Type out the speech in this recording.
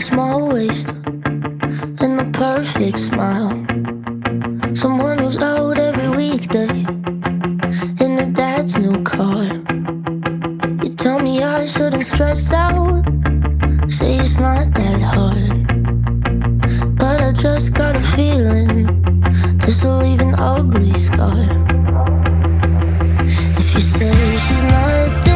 small waist and a perfect smile. Someone who's out every weekday in her dad's new car. You tell me I shouldn't stress out, say it's not that hard. But I just got a feeling this will leave an ugly scar. If you say she's not